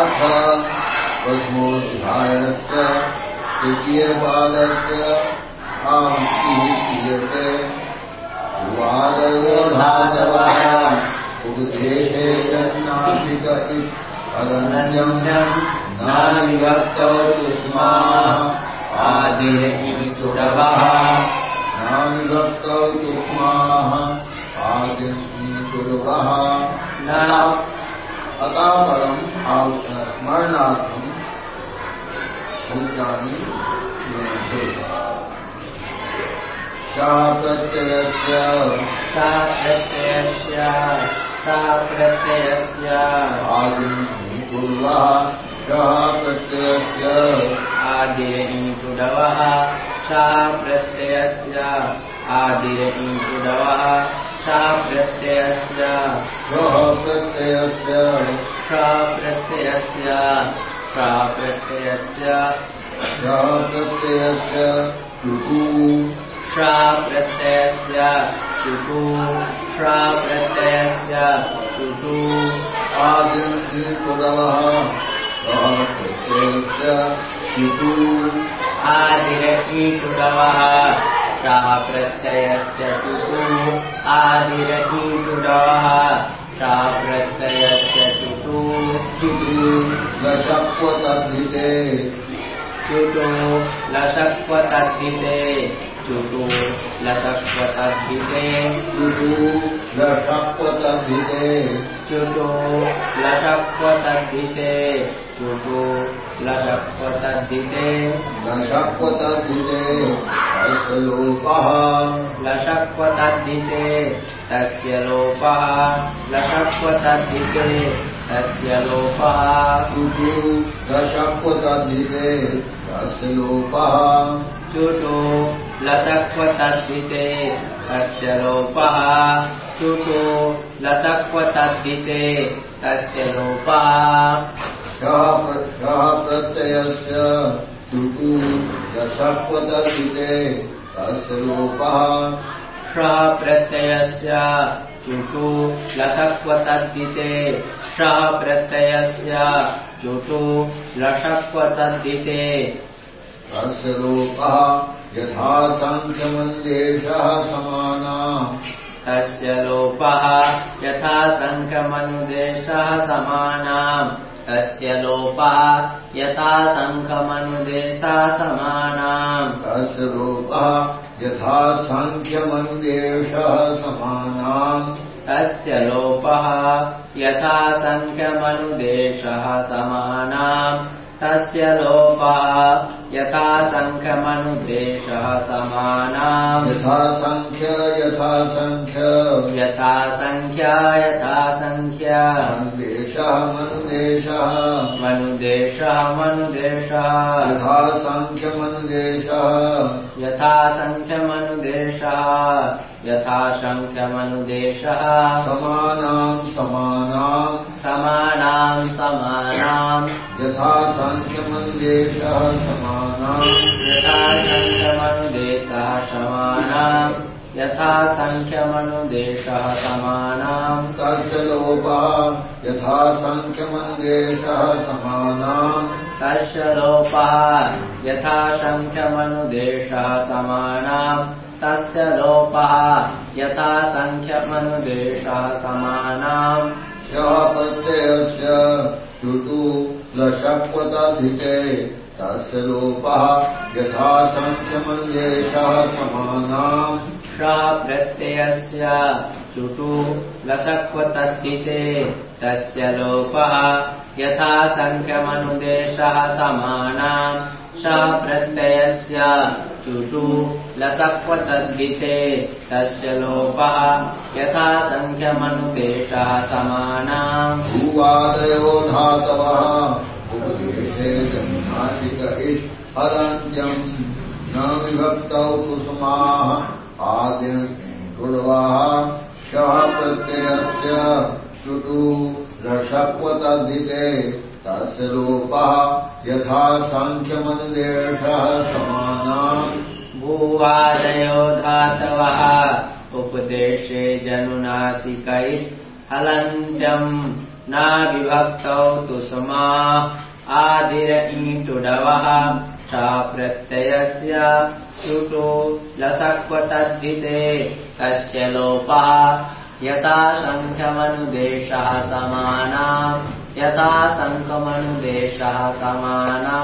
अथ प्रथमोऽध्यायस्य तृतीयपादस्य आंशिः क्रियते वादयोधातवः उपदेशे जन्नाशिक अनन्यम् नानिभक्तौ स्माः आदिरवः नानिभक्तौ स्माः आदिर्वः न अतापरम् स्मरणार्थम् सूत्राणि श्रूयन्ते सा प्रत्ययस्य सा प्रत्ययस्य सा प्रत्ययस्य। आदिम् कुर्वः सः प्रत्ययस्य। आदिरईपुडवः सा प्रत्ययस्य। आदिरईपुडवः सा प्रत्ययस्य। सः प्रत्ययस्य प्रत्ययस्य सा प्रत्ययस्य सः प्रत्ययस्य चुटु सा प्रत्ययस्य चुटु सा प्रत्ययस्य चुटु आदिम् कुरवः सः प्रत्ययस्य चुटु आदिरईपुडवः सा प्रत्ययस्य चुटु आदिरईपुडवः सा प्रत्ययस्य चुटु लसक्वतद्धिते चुटु लसक्वतद्धिते चुटु लशक्वतद्धिते चुटु लसक्वतद्धिते चुटु लसक्वतद्धिते लशक्वतद्धिते लोपः लसक्वतद्धिते तस्य लोपः लसक्वतद्धिते तस्य लोपः। चुटु लशक्वतद्धिते तस्य लोपः। चुटु लसक्वतद्धिते तस्य लोपः। चुटु लसक्वतद्धिते तस्य लोपः। सः प्र- सः प्रत्ययस्य चुटु लशक्वतद्धिते तस्य लोपः श्रः प्रत्ययस्य चुटु लसक्वतद्धिते श्रः प्रत्ययस्य चुटु लसक्वतद्धिते तस्य लोपः यथा सङ्ख्यमन्देशः समाना। तस्य लोपः यथा सङ्खमनुदेशः समानाम्। तस्य लोपः यथा सङ्खमनुदेशः समानाम्। तस्य लोपः यथा सङ्ख्यमन्देशः समानाम्। तस्य लोपः यथा सङ्ख्यमनुदेशः समानाम्। तस्य लोपः यथा सङ्ख्यमनुदेशः समानाम्। यथा सङ्ख्य यथा सङ्ख्य यथा सङ्ख्या यथा सङ्ख्या मन्देशः। मन्देशः मनुदेशः। मनुदेशः यथा सङ्ख्यमन्देशः यथा सङ्ख्यमनुदेशः यथा सङ्ख्यमनुदेशः समानाम् समानाम् समानाम् समानाम् यथा सङ्ख्यमन्देशः समानाम् यथा सङ्ख्यमनुदेशः समानाम् यथा सङ्ख्यमनुदेशः समानाम् तस्य लोपः यथा सङ्ख्यमन्देशः समानाम् तस्य लोपः यथा सङ्ख्यमनुदेशः समानाम् तस्य लोपः यथा सङ्ख्यमनुदेशः समानाम् सः प्रत्ययस्य चुटु लशक्वतधिके तस्य लोपः यथा सङ्ख्यमन्देशः समानाम् प्रत्ययस्य चुटु लसक्वतद्धिते तस्य लोपः यथा सङ्ख्यमनुदेशः समानाम् सः प्रत्ययस्य चुटु लसक्वतद्धिते तस्य लोपः यथा सङ्ख्यमनुदेशः समानाम् भूवादयो धातवः। उपदेशे जन्नासिक इति न विभक्तौ कुसुमाः आदिर्गुणवाः शः प्रत्ययस्य चुटु रषक्वतद्धिते तस्य लोपः यथा सङ्ख्यमनुदेशः समानाम्। भूवादयो धातवः। उपदेशे जनुनासिकै हलन्त्यम् न विभक्तौ तु सुमा। आदिर ईटुडवः प्रत्ययस्य सुटो लसक्वतद्धिते तस्य लोपः यथा सङ्ख्यमनुदेशः समाना सङ्ख्यमनुदेशः समाना